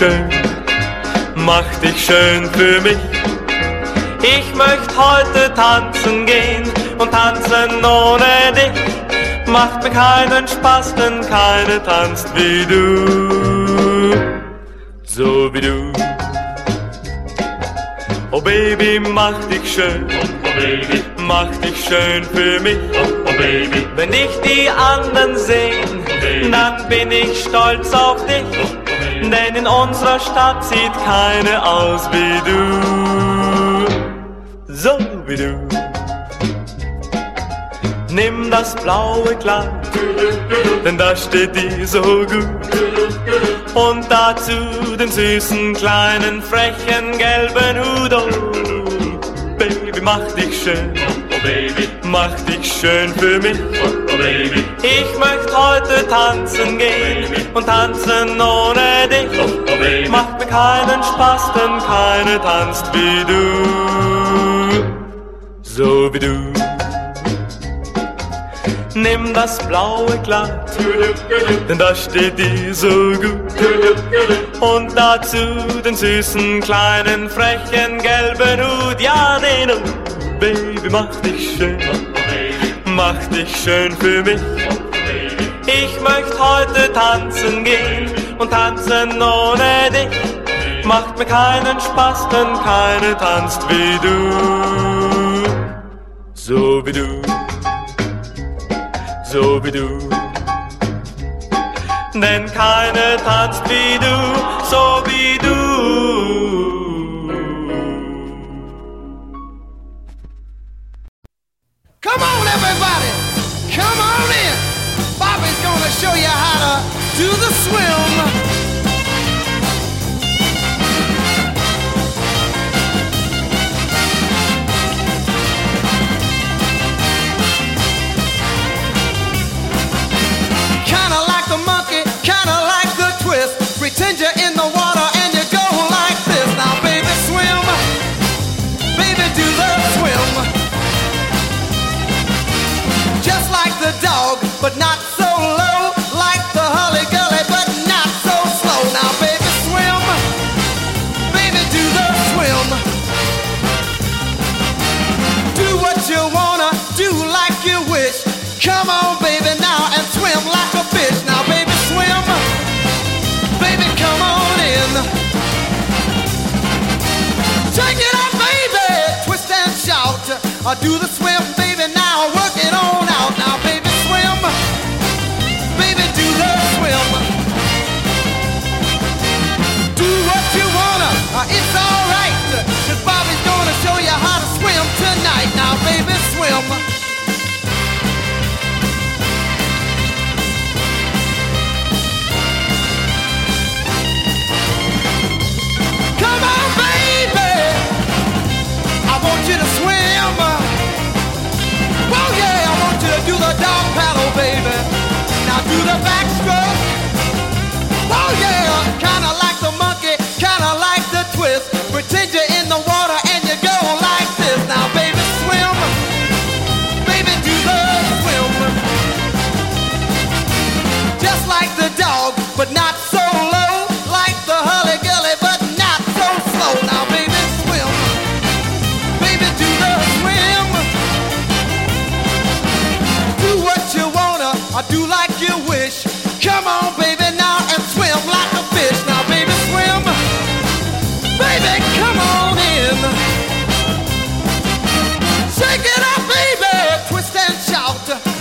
schön, mach dich schön für mich. Ich möchte heute tanzen gehen und tanzen ohne dich. Macht mir keinen Spaß, denn keine tanzt wie du, so wie du. Oh Baby, mach dich schön, oh, Baby, mach dich schön für mich. Oh, oh Baby, wenn dich die anderen sehen, dann bin ich stolz auf dich denn in unserer Stadt sieht keine aus wie du, so wie du. Nimm das blaue Kleid, denn das steht dir so gut. Und dazu den süßen, kleinen, frechen, gelben Hut. Oh, Baby, mach dich schön. Baby, mach dich schön für mich. Oh, Baby, ich möchte heute tanzen gehen und tanzen ohne dich. Oh, Baby, macht mir keinen Spaß, denn keine tanzt wie du. So wie du. Nimm das blaue Kleid, denn das steht dir so gut. Und dazu den süßen, kleinen, frechen, gelben Hut, ja den Hut. Baby, mach dich schön, mach dich schön für mich. Ich möchte heute tanzen gehen und tanzen ohne dich. Macht mir keinen Spaß, denn keine tanzt wie du. So wie du so wie du. Denn keine tanzt wie du, so wie Come on, everybody, come on in. Bobby's gonna show you how to do the swim. I do the swim, Do the backstroke.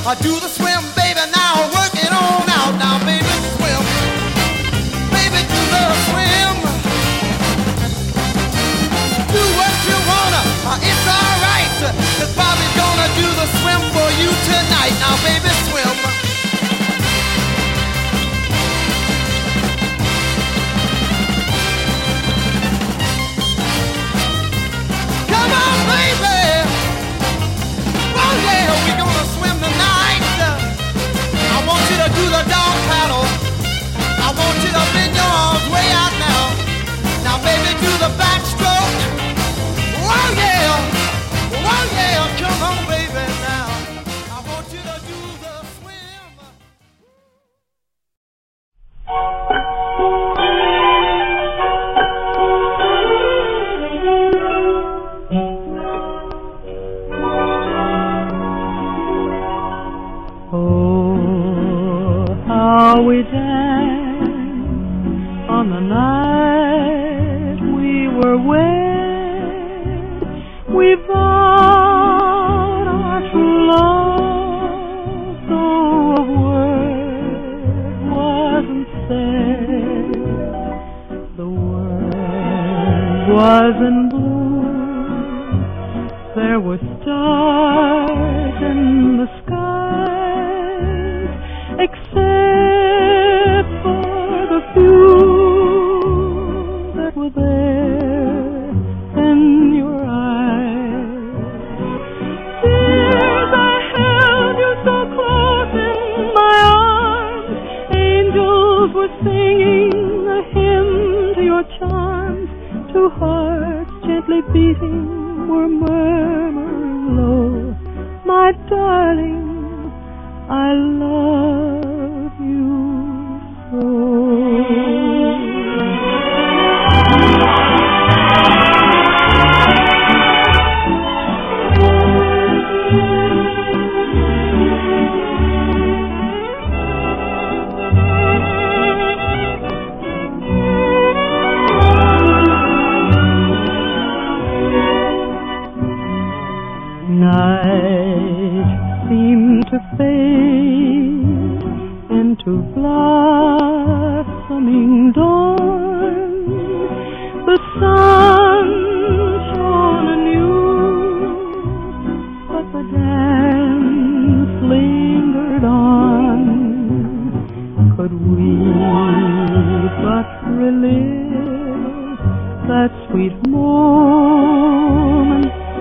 I do the swim, baby, now work it on out. Now, baby, swim. Baby, do the swim. Do what you wanna. Uh, it's Bobby's gonna do the swim for you tonight. Now, baby,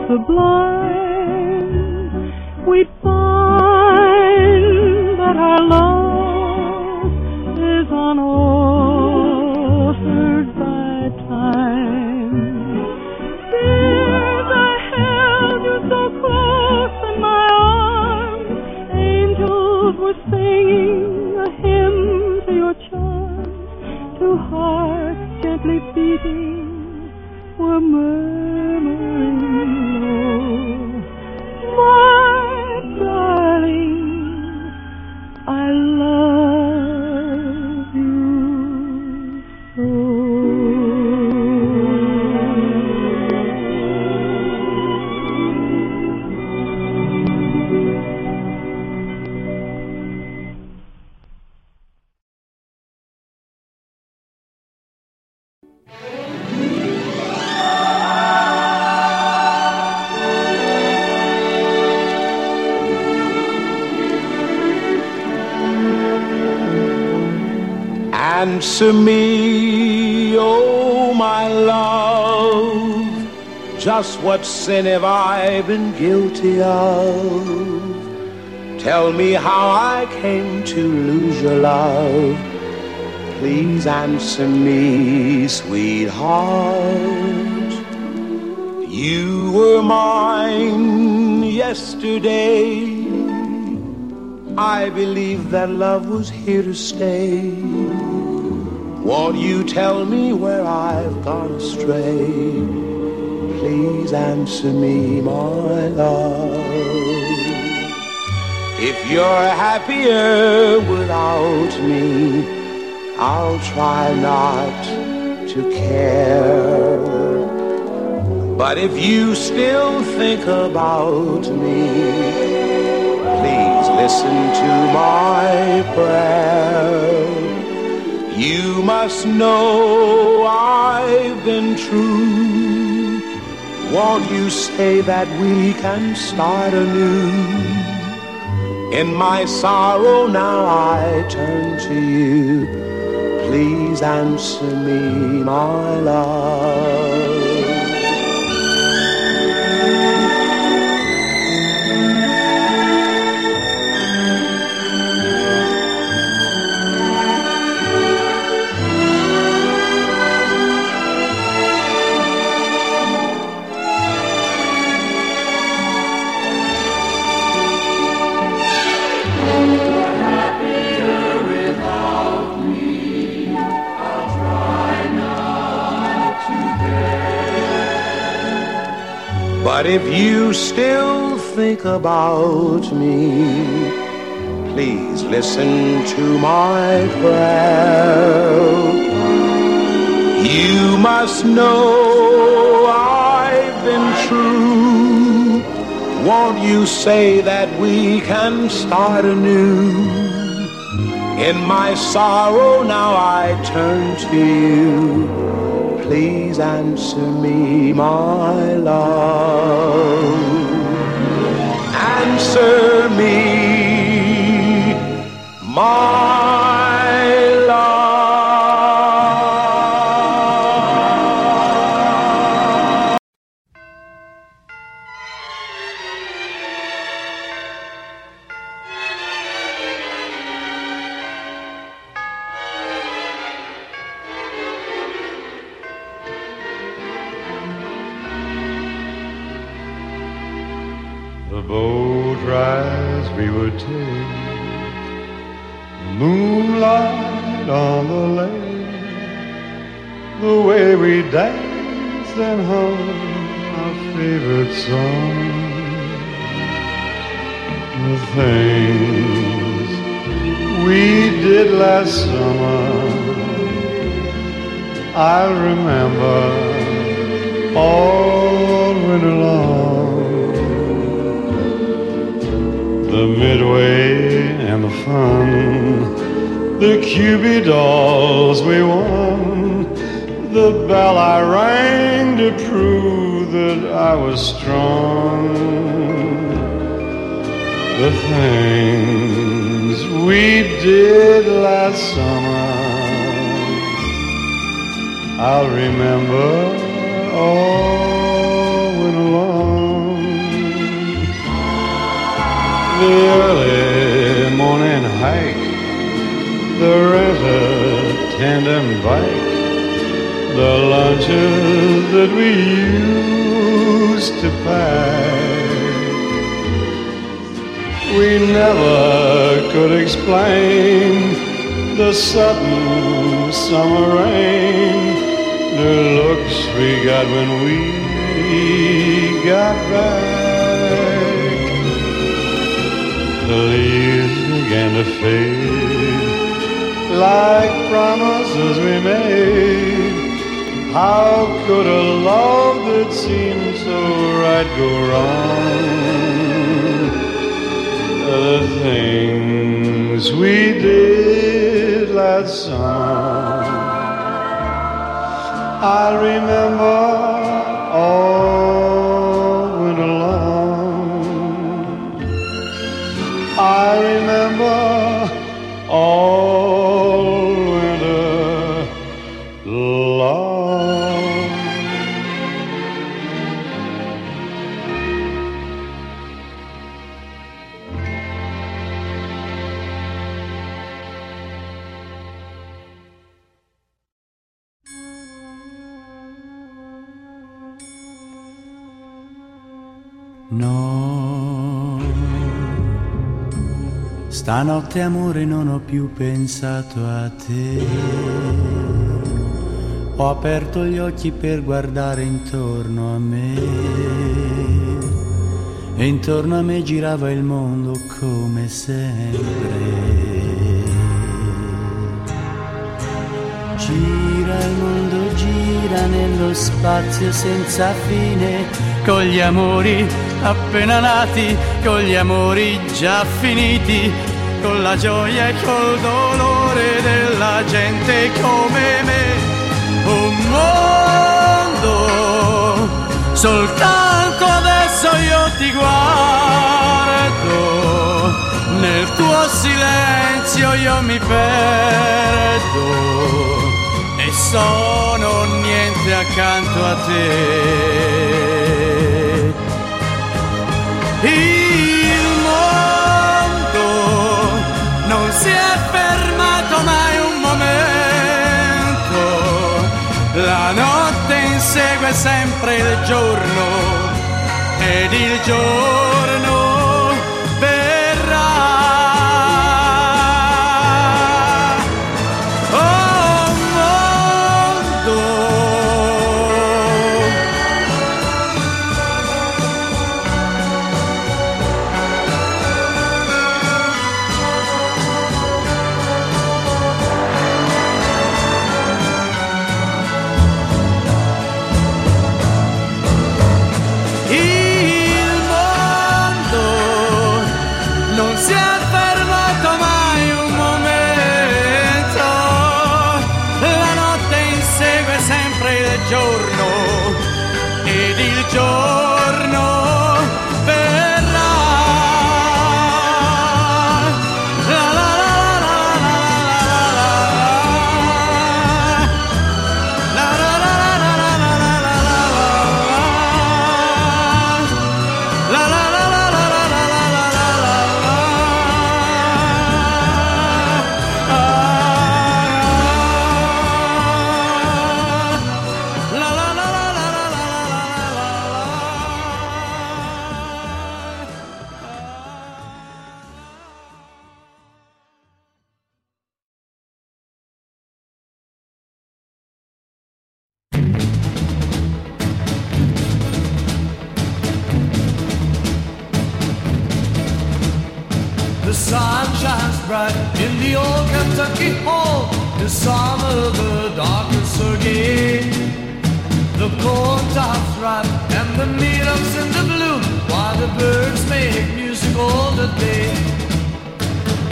sublime, Answer me, oh my love, just what sin have I been guilty of? Tell me how I came to lose your love. Please answer me, sweetheart. You were mine yesterday. I believe that love was here to stay. Won't you tell me where I've gone astray? Please answer me, my love. If you're happier without me, I'll try not to care. But if you still think about me, please listen to my prayer. You must know I've been true. Won't you say that we can start anew? In my sorrow now I turn to you. Please answer me, my love. But if you still think about me, please listen to my prayer. You must know I've been true. Won't you say that we can start anew? In my sorrow now I turn to you. Please answer me, my love. Answer me, my love. Favorite the things we did last summer. I remember all winter long. The midway and the fun, the Cupid dolls we won, the bell I rang to prove I was strong. The things we did last summer, I'll remember all winter long the early morning hike, the rented tandem bike, the lunches that we used to pack. We never could explain the sudden summer rain, the looks we got when we got back. The leaves began to fade like promises we made. How could a love that seemed so right go wrong? The things we did last summer, I remember all stanotte amore non ho più pensato a te. Ho aperto gli occhi per guardare intorno a me. E intorno a me girava il mondo come sempre. Gira il mondo, gira nello spazio senza fine, con gli amori appena nati, con gli amori già finiti, con la gioia e col dolore della gente come me. Un mondo, soltanto adesso io ti guardo, nel tuo silenzio io mi perdo e sono niente accanto a te. Il mondo si è fermato mai un momento, la notte insegue sempre il giorno ed il giorno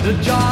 the job.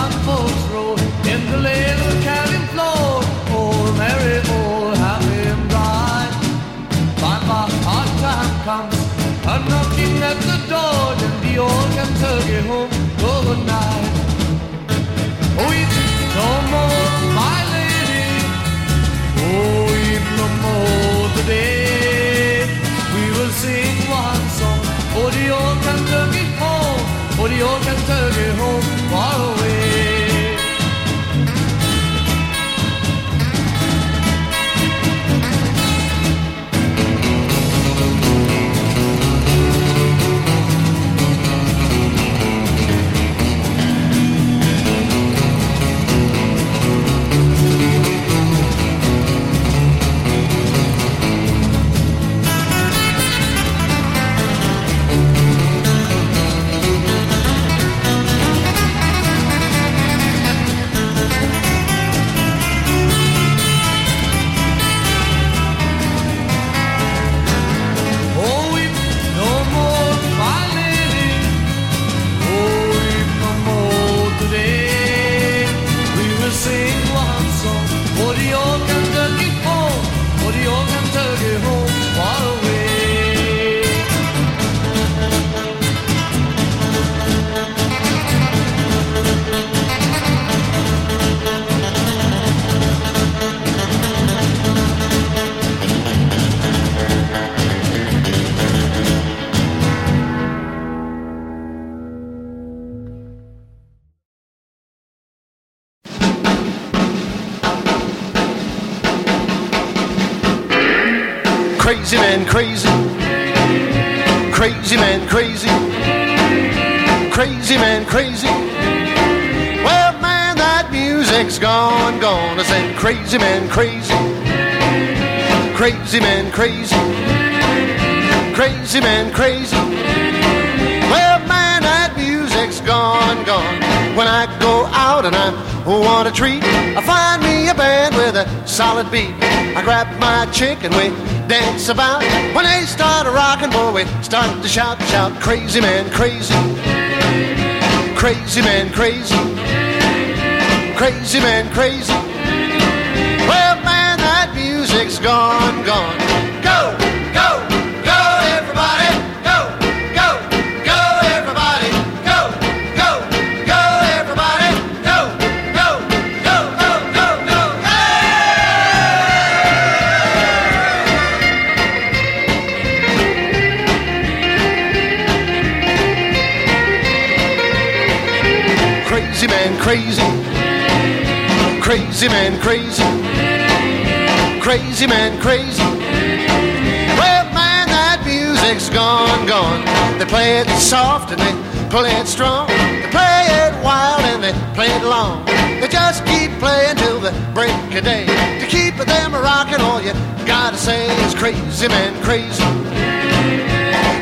Crazy crazy. Man, crazy. Well, man, that music's gone, gone. When I go out and I want a treat, I find me a band with a solid beat. I grab my chick and we dance about. When they start a rocking, boy, we start to shout, shout, crazy man, crazy. Crazy man, crazy. Crazy man, crazy. Well, man, that music's gone, gone. Crazy man, crazy. Crazy man, crazy. Well, man, that music's gone, gone. They play it soft and they play it strong. They play it wild and they play it long. They just keep playing till the break of day. To keep them rocking, all you gotta say is crazy man, crazy.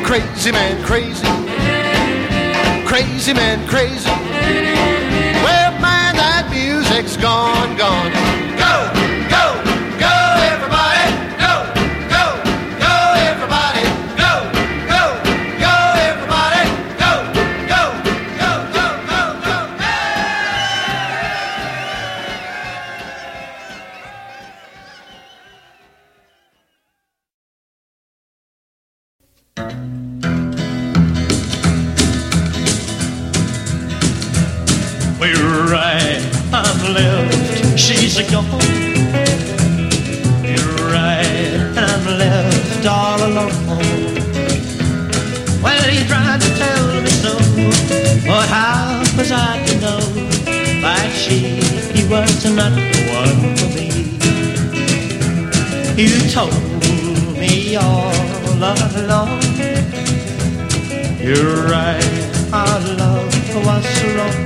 Crazy man, crazy. Crazy man, crazy. Gone, gone. She's gone. You're right, and I'm left all alone. Well, he tried to tell me so, but how was I to know that she was not the one for me? You told me all along. You're right, our love was wrong.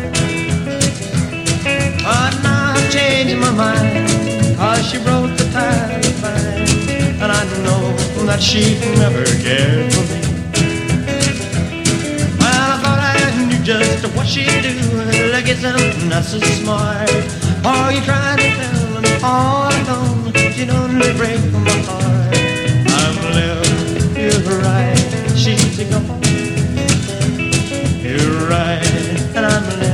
But now Changed my mind, cause she broke the tie fine, and I know that she never cared for me. Well, I thought I knew just what she'd do, look at something not so smart. Oh, you tried to tell me all alone, you'd only break my heart. I'm left, you're right, she's gone. You're right, and I'm left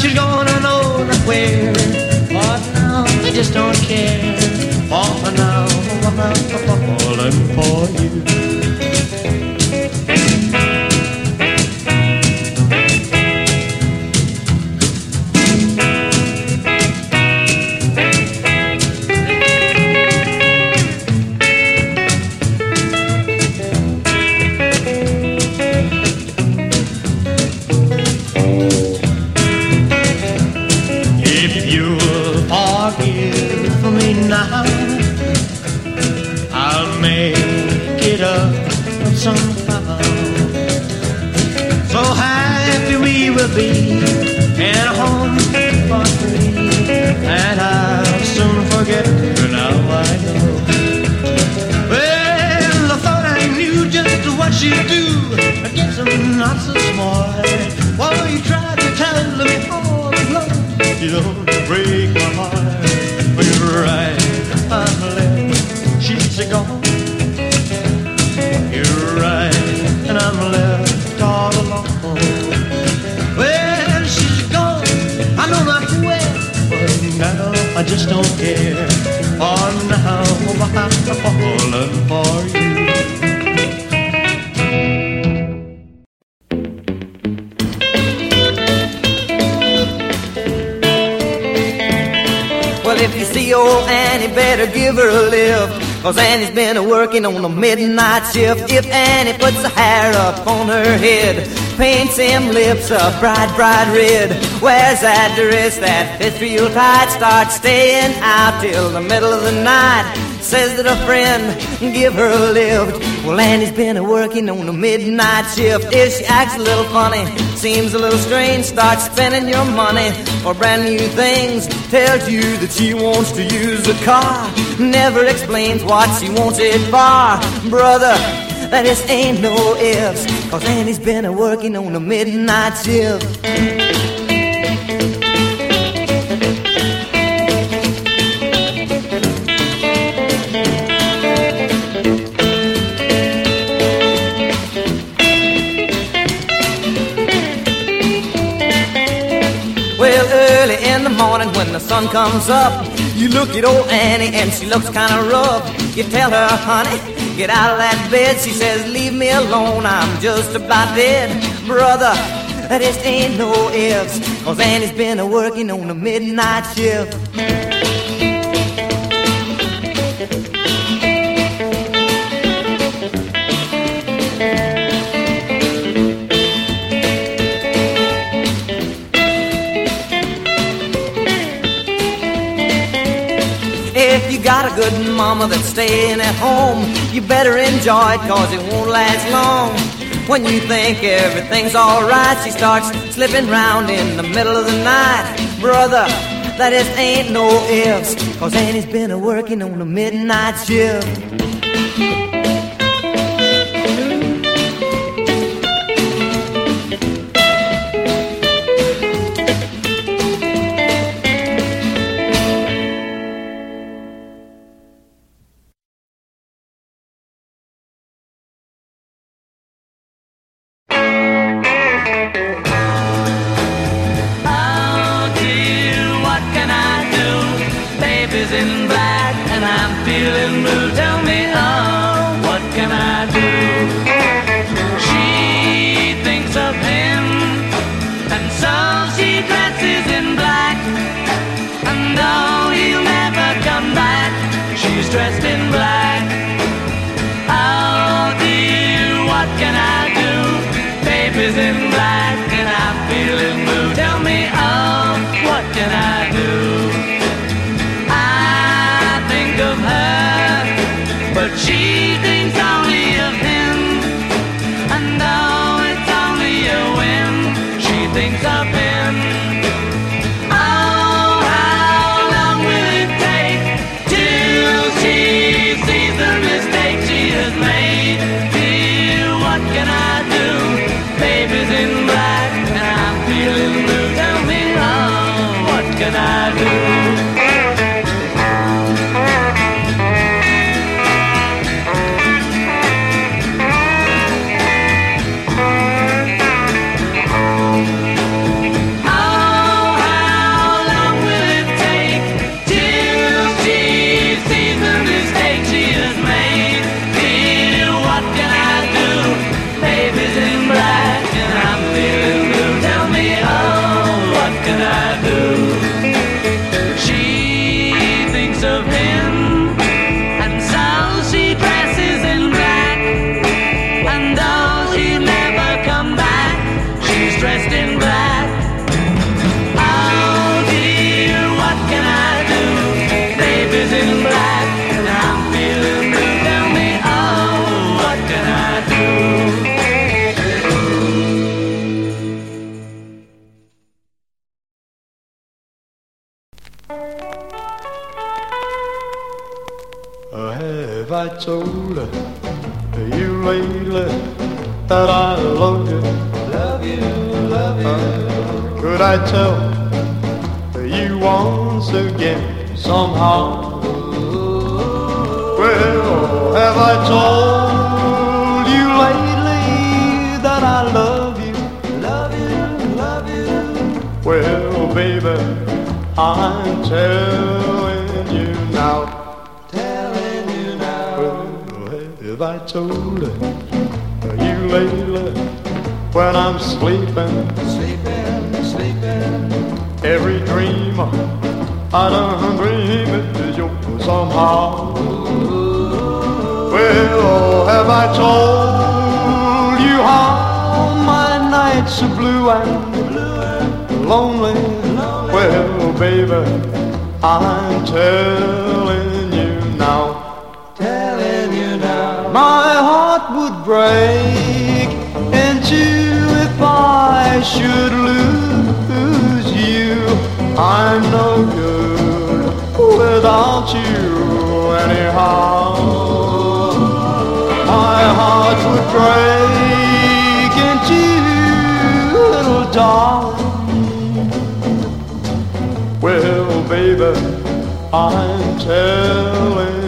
she's gonna know that where, but now I just don't care. For now, I'm falling for you. On the midnight shift. If Annie puts the hair up on her head, paints him lips a bright, bright red, wears that dress that fits real tight, starts staying out till the middle of the night. Says that a friend give her a lift. Well, Annie's been a working on the midnight shift. If she acts a little funny, seems a little strange, starts spending your money for brand new things. Tells you that she wants to use the car. Never explains what she wants it for. Brother, that just ain't no ifs. Cause Annie's been a working on the midnight shift. Morning when the sun comes up, you look at old Annie and she looks kinda rough. You tell her, honey, get out of that bed. She says, leave me alone, I'm just about dead. Brother, just ain't no ifs. Cause Annie's been a working on the midnight shift. Got a good mama that's staying at home, you better enjoy it cause it won't last long. When you think everything's alright, she starts slipping round in the middle of the night. Brother, that just ain't no ifs, cause Annie's been a working on the midnight shift. How? Well, have I told you how my nights are blue and lonely? Well, baby, I'm telling you now. Telling you now. My heart would break into if I should lose you. I'm no good without you anyhow. My heart would break into you, little darling. Well, baby, I'm telling.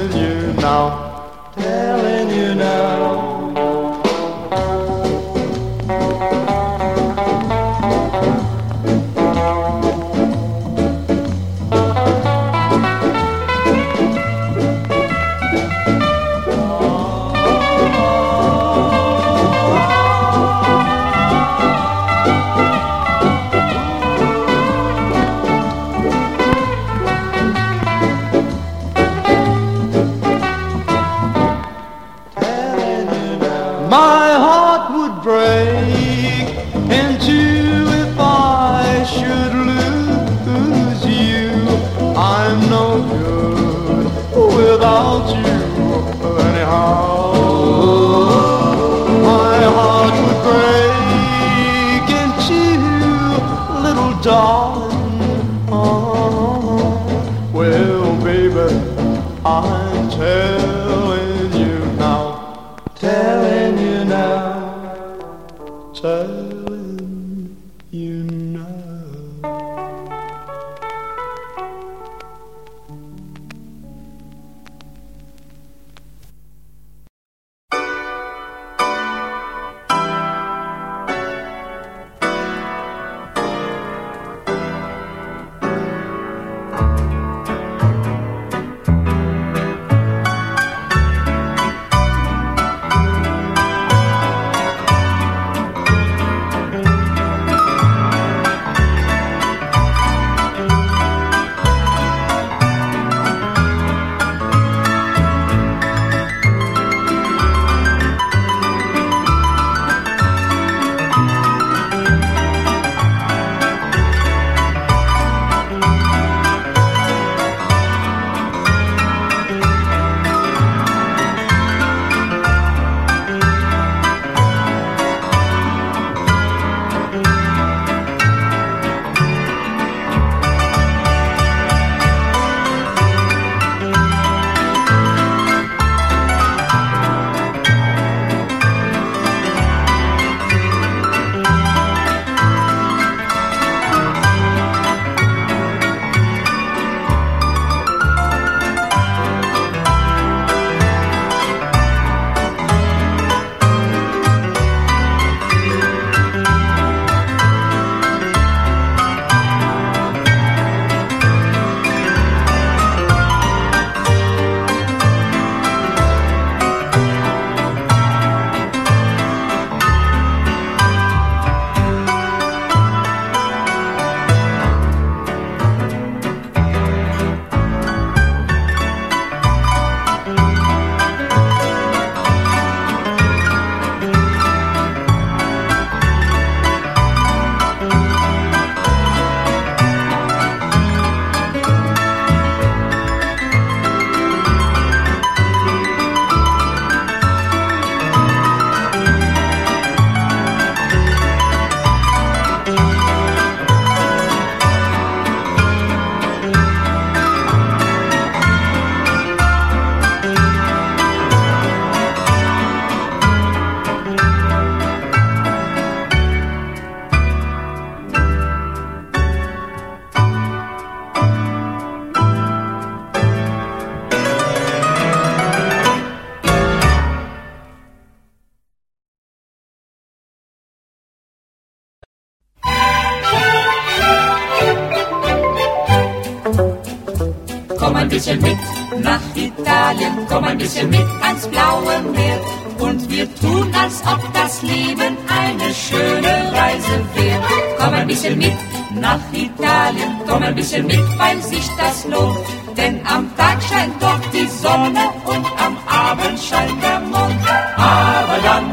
Bisschen mit nach Italien, komm ein bisschen mit ans blaue Meer. Und wir tun, als ob das Leben eine schöne Reise wäre. Komm ein bisschen mit nach Italien, komm ein bisschen mit, weil sich das lohnt. Denn am Tag scheint dort die Sonne und am Abend scheint der Mond. Aber dann,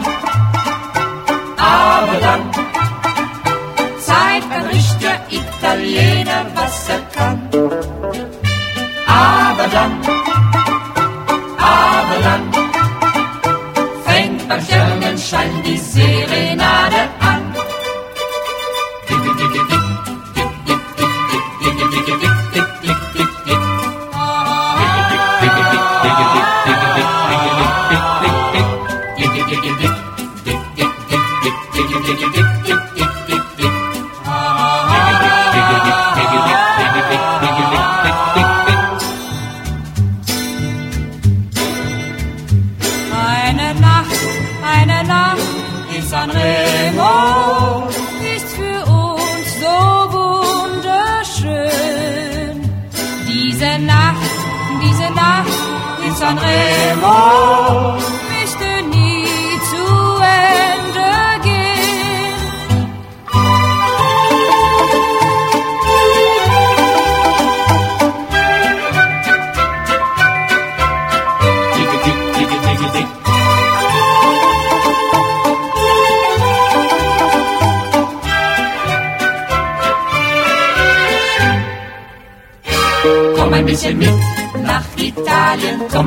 aber dann, zeigt ein richtiger Italiener, was er kann. Aber dann, aber dann, fängt beim Sternenschein die Serenade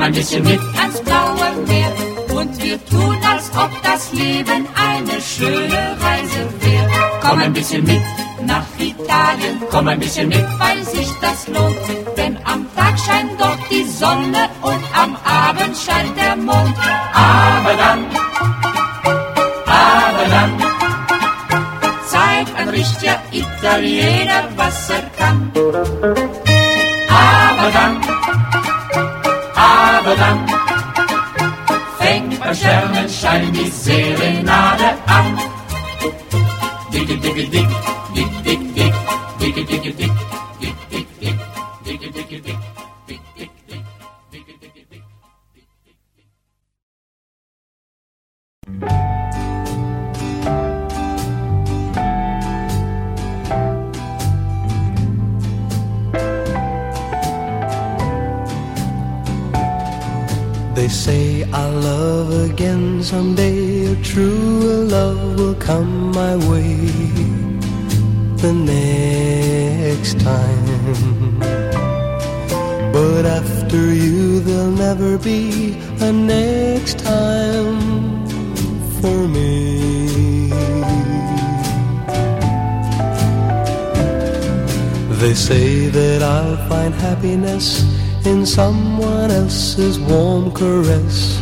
Komm ein bisschen mit ans blaue Meer. Und wir tun, als ob das Leben eine schöne Reise wäre. Komm ein bisschen mit nach Italien, komm ein bisschen mit, weil sich das lohnt. Denn am Tag scheint dort die Sonne und am Abend scheint der Mond. Aber dann, aber dann, zeigt ein richtiger Italiener, was er kann. Aber dann, dann fängt beim Sternenschein die Serenade an. Dicke, dicke, dick, dick, dick, someday. A true love will come my way the next time. But after you, there'll never be a next time for me. They say that I'll find happiness in someone else's warm caress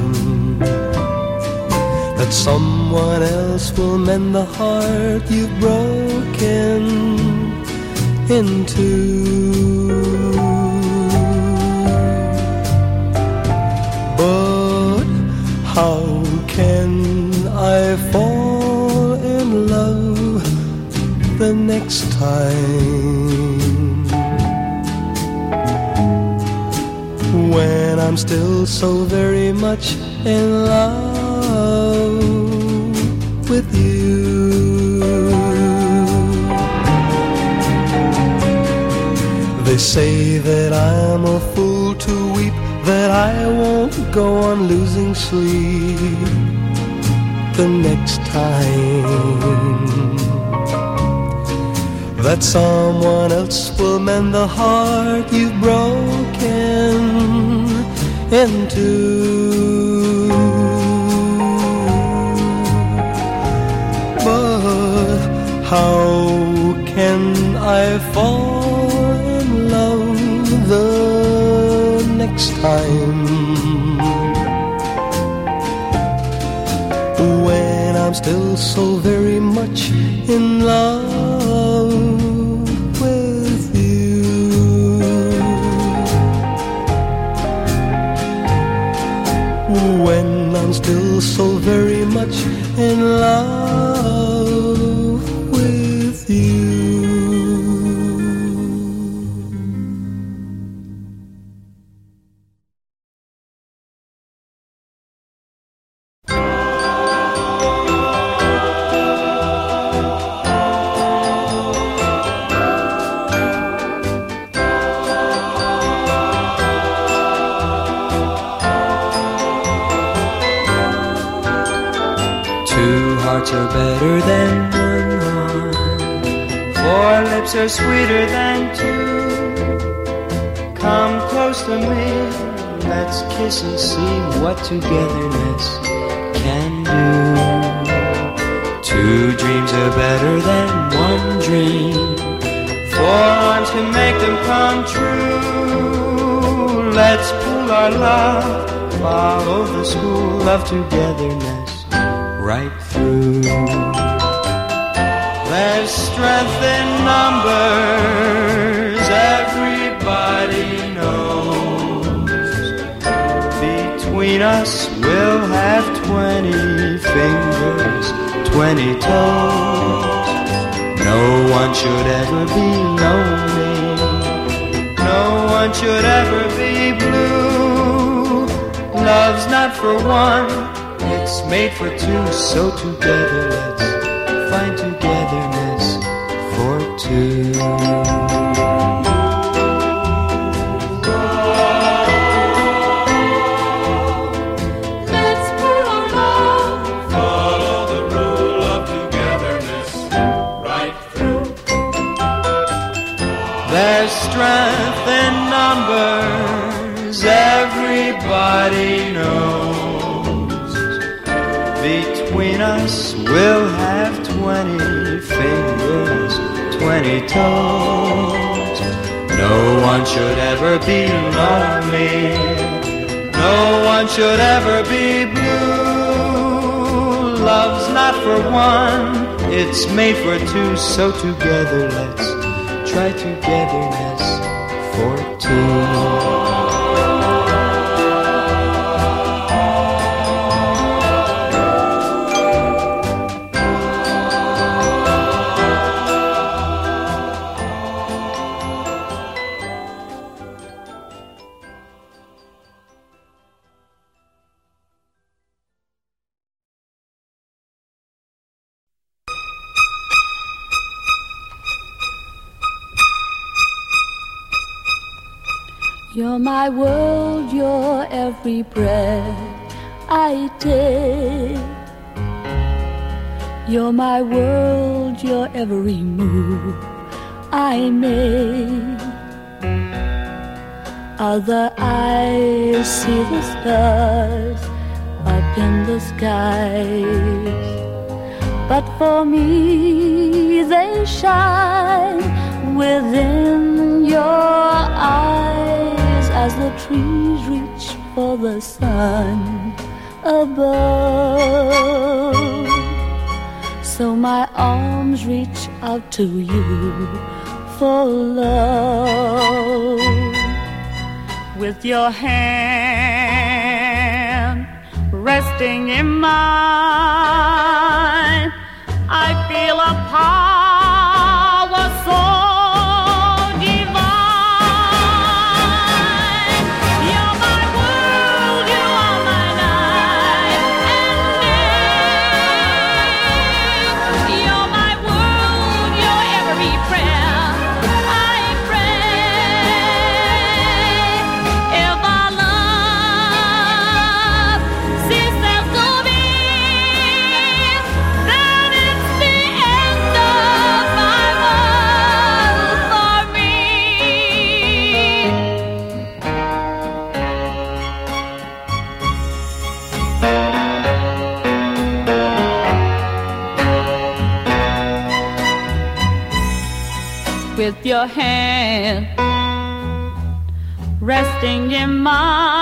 someone else will mend the heart you've broken into. But how can I fall in love the next time? when I'm still so very much in love with you. They say that I'm a fool to weep, that I won't go on losing sleep the next time. That someone else will mend the heart you've broken into. How can I fall in love the next time. When I'm still so very much in love togetherness right through. There's strength in numbers, everybody knows. Between us, we'll have 20 fingers, 20 toes. No one should ever be lonely. No one should ever be blue. Love's not for one, for two. So together, let's find togetherness for two. Let's pull our. Follow the rule of togetherness right through. There's strength in numbers, everybody No one should ever be lonely. No one should ever be blue. Love's not for one, it's made for two. So together, let's try togetherness for two. My world, you're every breath I take. You're my world, you're every move I make. Other eyes see the stars up in the skies. But for me, they shine within your eyes as the trees reach for the sun above. So my arms reach out to you for love. With your hand resting in mine, I feel a power your hand resting in mine.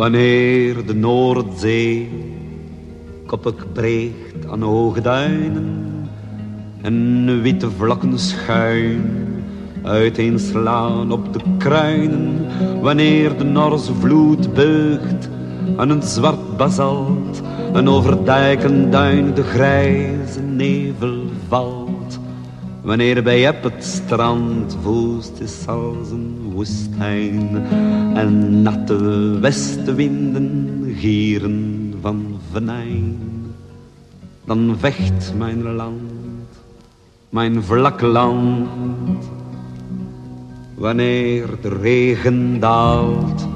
Wanneer de Noordzee koppig breekt aan hoge duinen en witte vlakken schuin uiteenslaan op de kruinen, wanneer de Norse vloed beugt aan een zwart basalt en over dijken duin de grijze nevel valt. Wanneer bij op het strand woest is als een woestijn en natte westenwinden gieren van venijn, dan vecht mijn land, mijn vlak land. Wanneer de regen daalt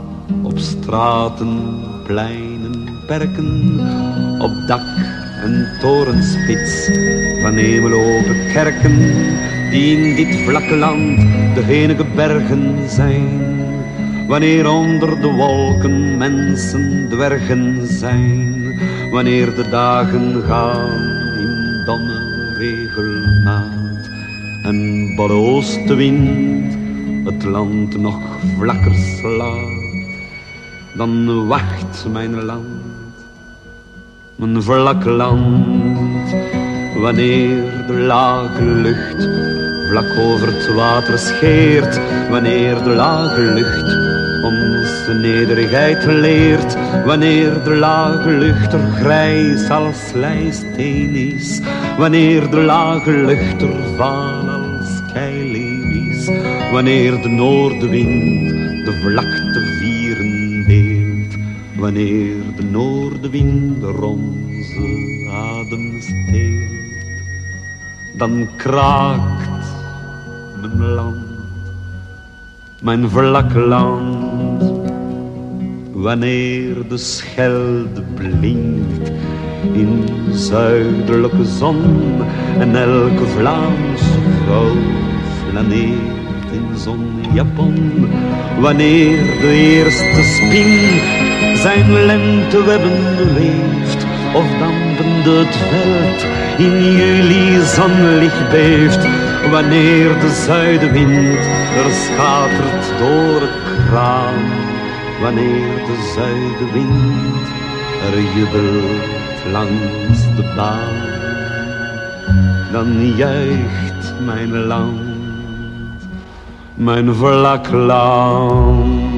op straten, pleinen, perken, op dak en torenspits. Van hemelopen kerken, die in dit vlakke land de enige bergen zijn. Wanneer onder de wolken mensen dwergen zijn, wanneer de dagen gaan in domme regelmaat. En de oostenwind het land nog vlakker slaat, dan wacht mijn land mijn vlak land, wanneer de lage lucht vlak over het water scheert, wanneer de lage lucht onze nederigheid leert, wanneer de lage lucht er grijs als lijsteen is, wanneer de lage lucht er vaal als keileeuw is, wanneer de noordenwind de vlakte wanneer de noordenwind onze adem steelt, dan kraakt mijn land, mijn vlak land, wanneer de schelde blinkt in zuidelijke zon en elke Vlaamse vrouw flaneert in zonjapon, wanneer de eerste spin zijn lentewebben weeft of dampende het veld in juli zonlicht beeft, wanneer de zuidenwind er schatert door het kraan, wanneer de zuidenwind er jubelt langs de baan, dan juicht mijn land, mijn vlak land.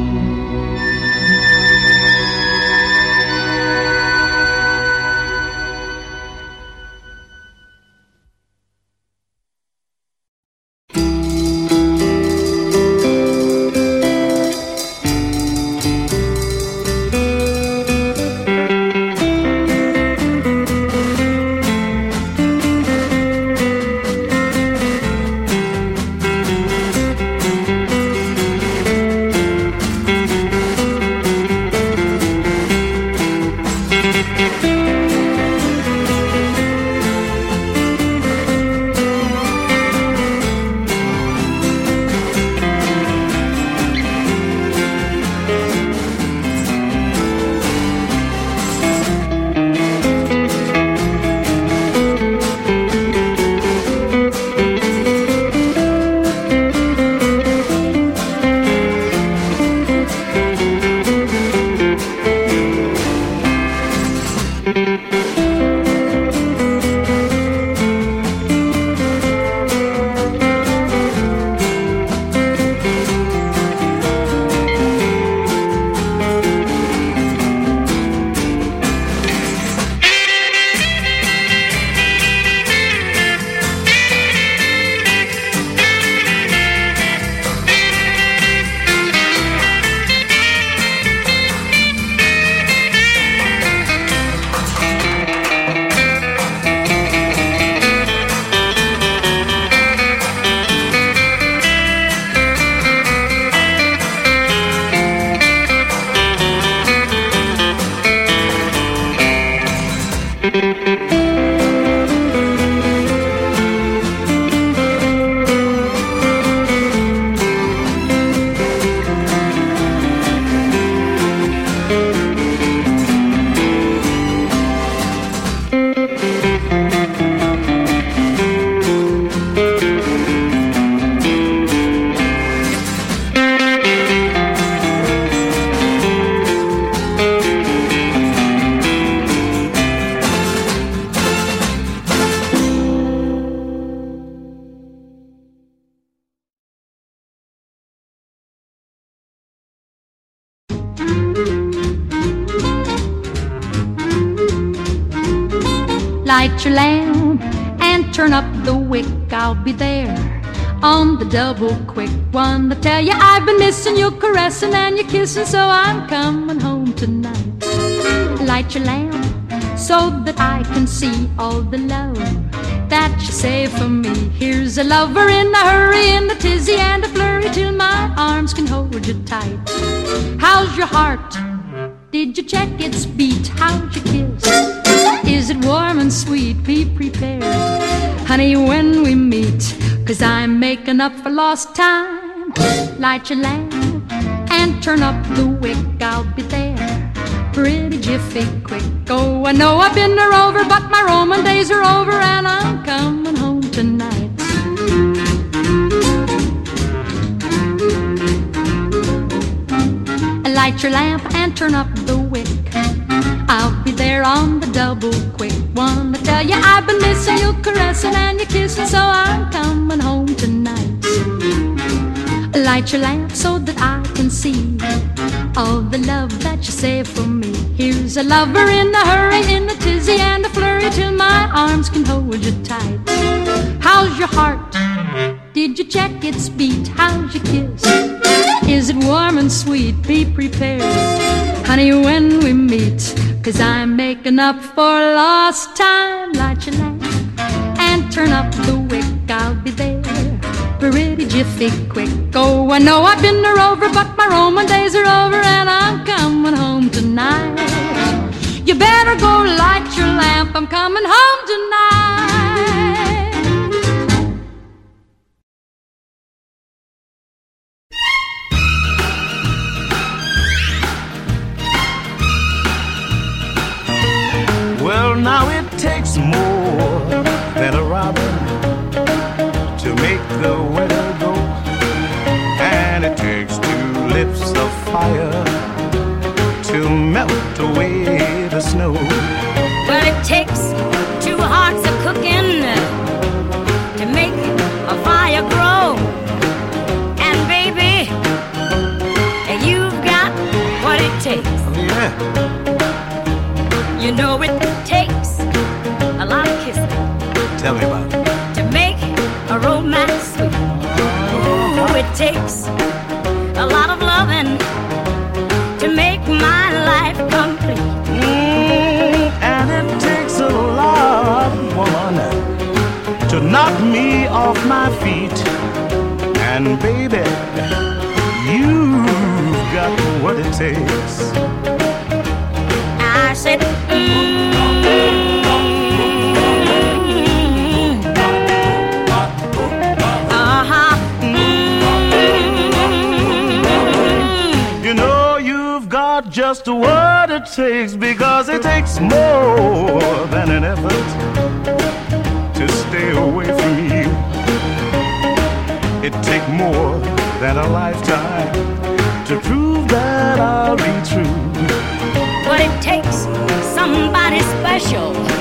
On the double quick one to tell you I've been missing your caressing and your kissing, so I'm coming home tonight. Light your lamp so that I can see all the love that you save for me. Here's a lover in a hurry, in a tizzy and a flurry, till my arms can hold you tight. How's your heart? Did you check its beat? How'd you kiss? Is it warm and sweet? Be prepared, honey, when we meet. Cause I'm making up for lost time. Light your lamp and turn up the wick. I'll be there pretty jiffy quick. Oh, I know I've been a rover, but my Roman days are over and I'm coming home tonight. Light your lamp and turn up the wick. I'll be there on the double quick one to tell you I've been missing your caressing and your kissing, so I'm coming home tonight. Light your lamp so that I can see all the love that you save for me. Here's a lover in a hurry, in a tizzy and a flurry, till my arms can hold you tight. How's your heart? Did you check its beat? How's your kiss? Is it warm and sweet? Be prepared, honey, when we meet. Cause I'm making up for lost time. Light your lamp and turn up the wick. I'll be there pretty jiffy quick. Oh, I know I've been a rover, but my Roman days are over and I'm coming home tonight. You better go light your lamp. I'm coming home tonight. You know it takes a lot of kissing Tell me about it. to make a romance sweet. Ooh, it takes a lot of loving to make my life complete. Mm, and it takes a lot, of woman, to knock me off my feet. And baby, you've got what it takes. What it takes because it takes more than an effort to stay away from you. It takes more than a lifetime to prove that I'll be true. But it takes somebody special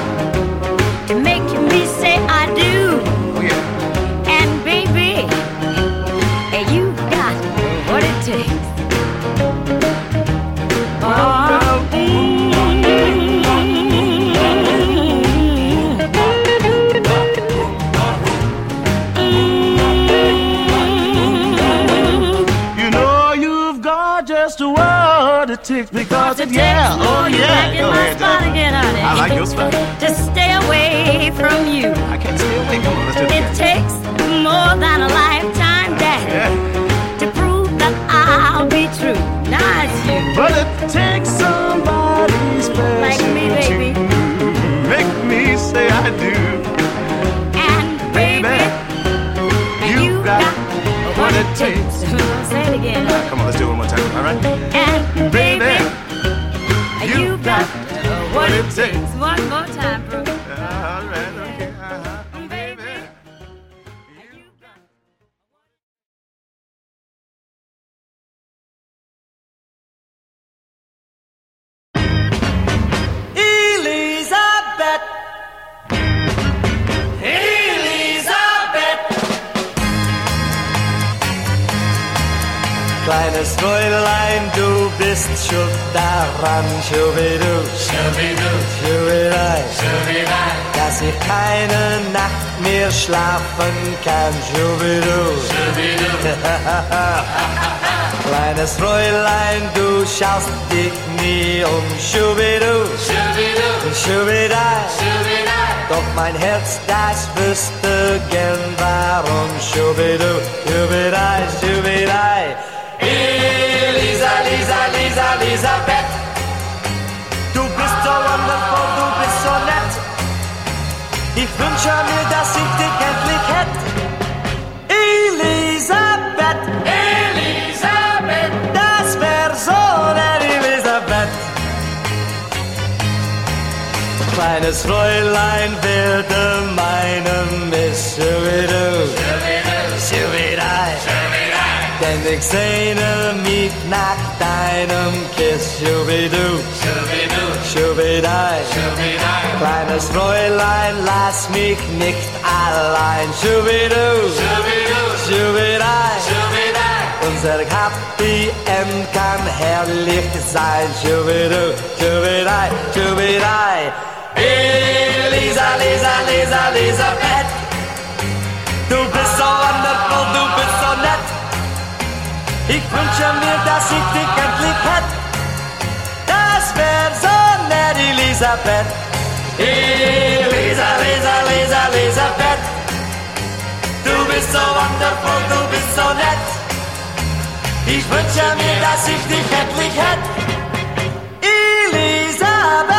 takes because it, yeah, oh yeah. than Go my ahead, spot again, honey. I like your spot. to stay away from you. I can't stay away. Come on, let's do it. It takes more than a lifetime, Daddy, to prove that I'll be true. Now it's you. But it takes somebody special Like me, baby. to make me say I do. And baby, You got what it takes. Say it again. Come on, let's do it one more time, all right? And baby, what it takes. Kleines Fräulein, du bist schuld daran, Schubidu, Schubidu, Schubidei, Schubidei, dass ich keine Nacht mehr schlafen kann, Schubidu, Schubidu. Kleines Fräulein, du schaust dich nie um, Schubidu, Schubidu, Schubidei, Schubidei. Doch mein Herz, das wüsste gern warum, Schubidu, Schubidei, Schubidei. Elisa, Lisa, Lisa, Elisabeth. Du bist so wonderful, du bist so nett. Ich wünsche mir, dass ich dich endlich hätte. Elisabeth, Elisabeth, das wär so nett, Elisabeth. Kleines Fräulein werde meinem Miss Schubidu, Schubidei, denn ich sehne mich nach deinem Kiss, Schubidu, Schubidei, Kleines Fräulein, lass mich nicht allein, Schubidu, Schubidei, unser Happy End kann herrlich sein, Schubidu, Schubidei, Schubidei. Elisa, Lisa, Lisa, Elisabeth, du bist so Ich wünsche mir, dass ich dich endlich hätt. Das wär so nett, Elisabeth. Elisa, Lisa, Lisa, Elisabeth. Du bist so wonderful, du bist so nett. Ich wünsche mir, dass ich dich endlich hätt. Elisabeth.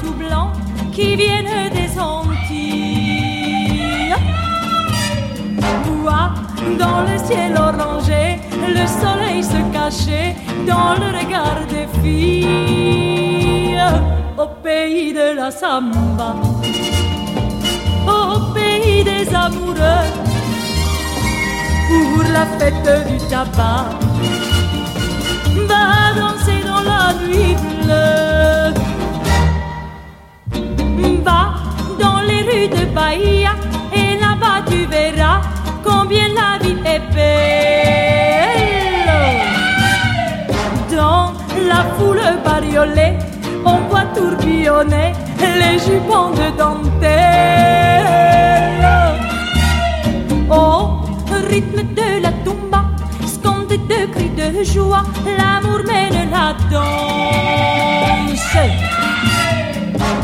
Tout blancs qui viennent des Antilles. Vois dans le ciel orangé le soleil se cacher dans le regard des filles au pays de la samba, au pays des amoureux pour la fête du tabac. Va danser la nuit bleue. Va dans les rues de Bahia et là-bas tu verras combien la vie est belle. Dans la foule bariolée, on voit tourbillonner les jupons de dentelle. Au rythme de la joie, l'amour mène la danse.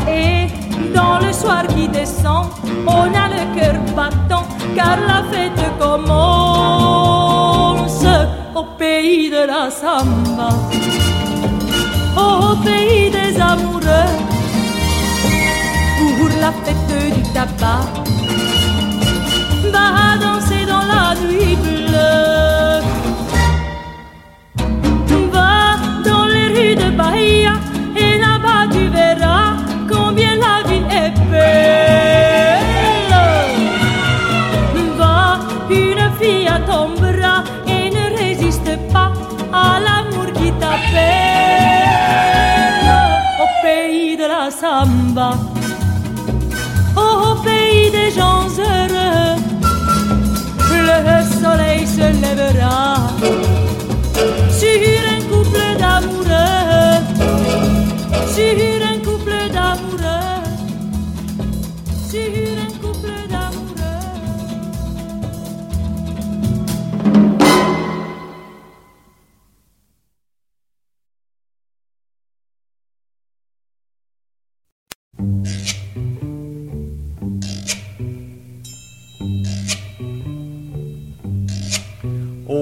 Et dans le soir qui descend, on a le cœur battant, car la fête commence au pays de la samba, au pays des amoureux, pour la fête du tabac. Va danser dans la nuit bleue. Et là-bas tu verras combien la vie est belle. Va, une fille à ton bras et ne résiste pas à l'amour qui t'appelle. Au pays de la samba, au pays des gens heureux, le soleil se lèvera sur un couple d'amoureux,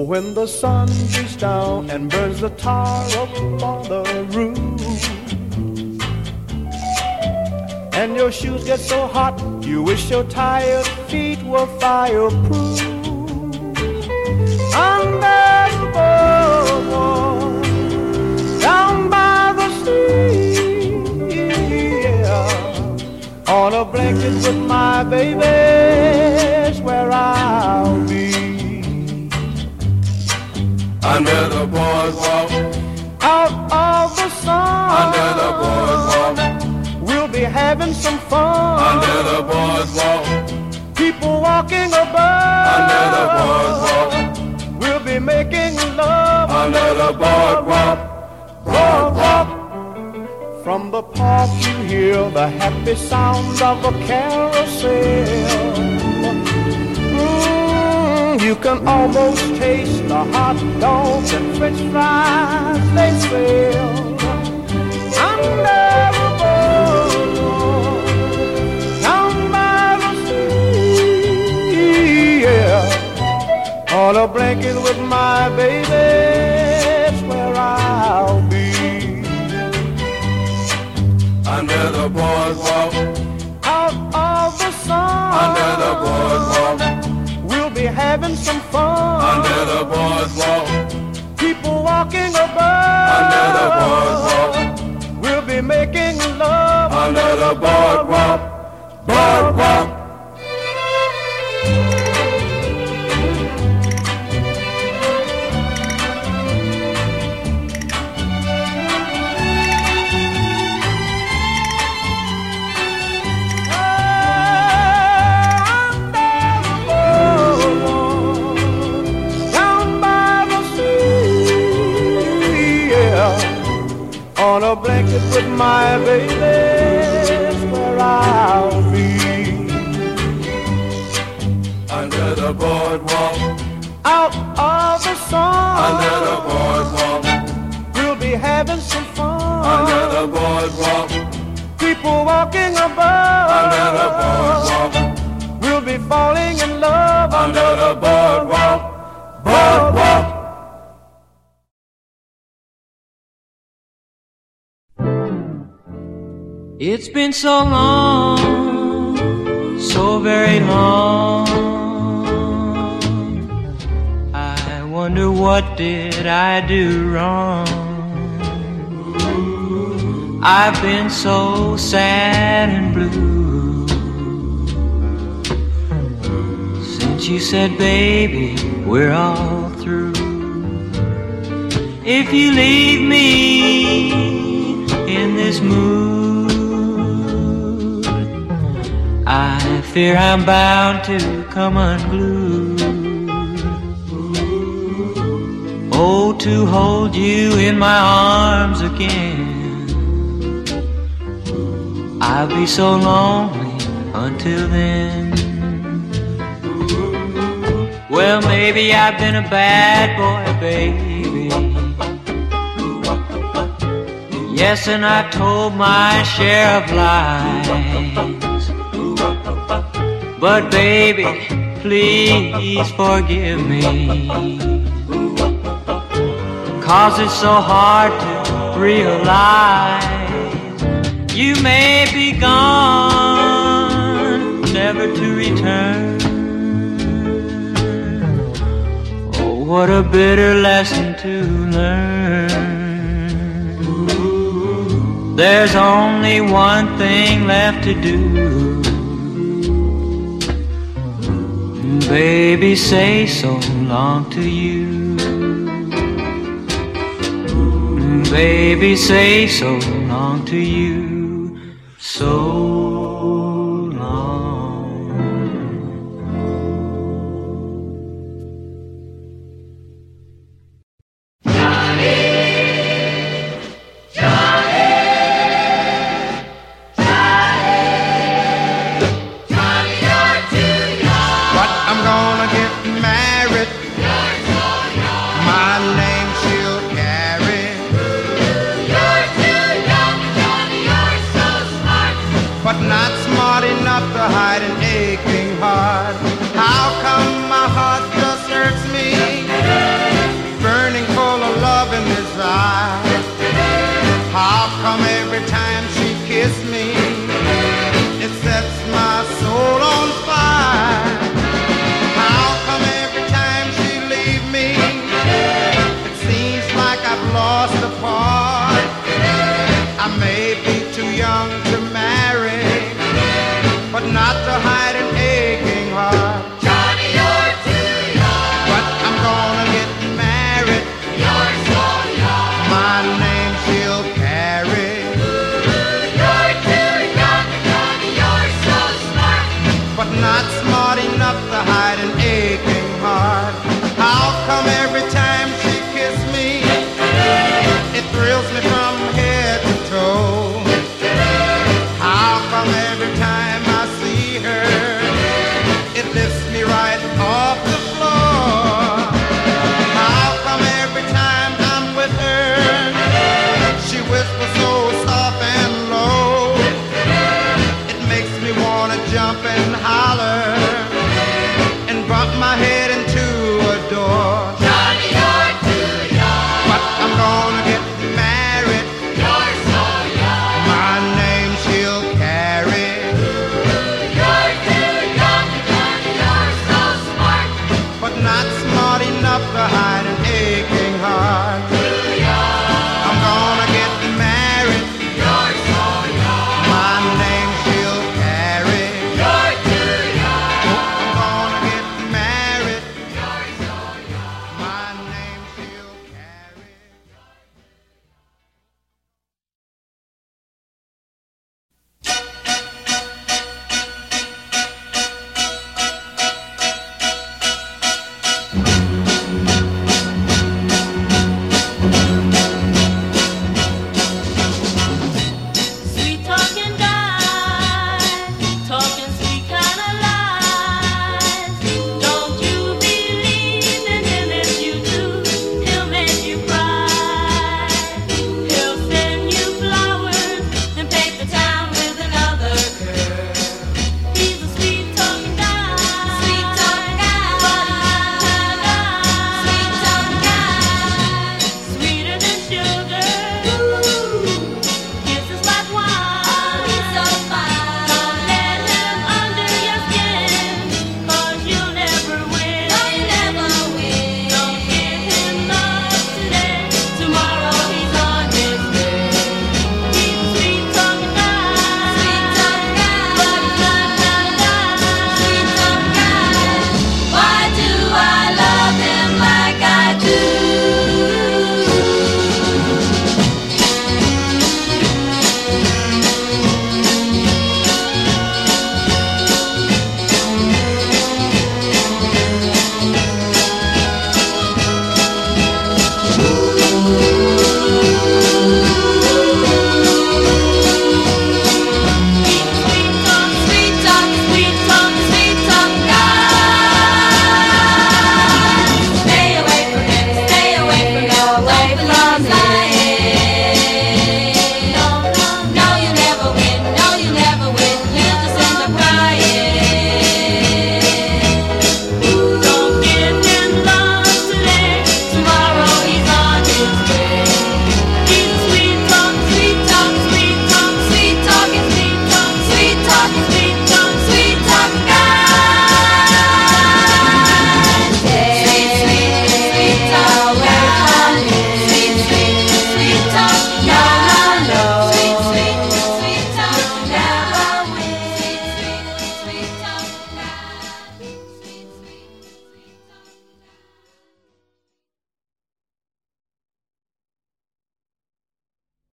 when the sun beats down and burns the tar up on the roof, and your shoes get so hot, you wish your tired feet were fireproof. The boardwalk, down by the sea, on a blanket with my baby's where I'll be Under the boardwalk, out of the sun. under the boardwalk, We'll be having some fun. under the boardwalk, People walking above. under the boardwalk, We'll be making love. under the boardwalk, boardwalk. From the park you hear the happy sound of a carousel. You can almost taste the hot dogs and french fries they sell. Under the boardwalk, down by the sea, yeah. On a blanket with my baby, that's where I'll be. under the boardwalk, Out of the sun, under the boardwalk, having some fun. under the boardwalk, People walking above, under the boardwalk, we'll be making love. Under the boardwalk, boardwalk. With my baby, where I'll be. Under the boardwalk, Out of the sun, under the boardwalk, we'll be having some fun. under the boardwalk, People walking above, under the boardwalk, we'll be falling in love. Under the boardwalk. It's been so long, so very long. I wonder what did I do wrong? I've been so sad and blue since you said, baby, we're all through. If you leave me in this mood, I fear I'm bound to come unglued. Oh, to hold you in my arms again. I'll be so lonely until then. Well, maybe I've been a bad boy, baby. Yes, and I told my share of lies. But baby, please forgive me. Cause it's so hard to realize you may be gone, never to return. Oh, what a bitter lesson to learn. There's only one thing left to do. Baby, say so long to you. Baby, say so long to you. So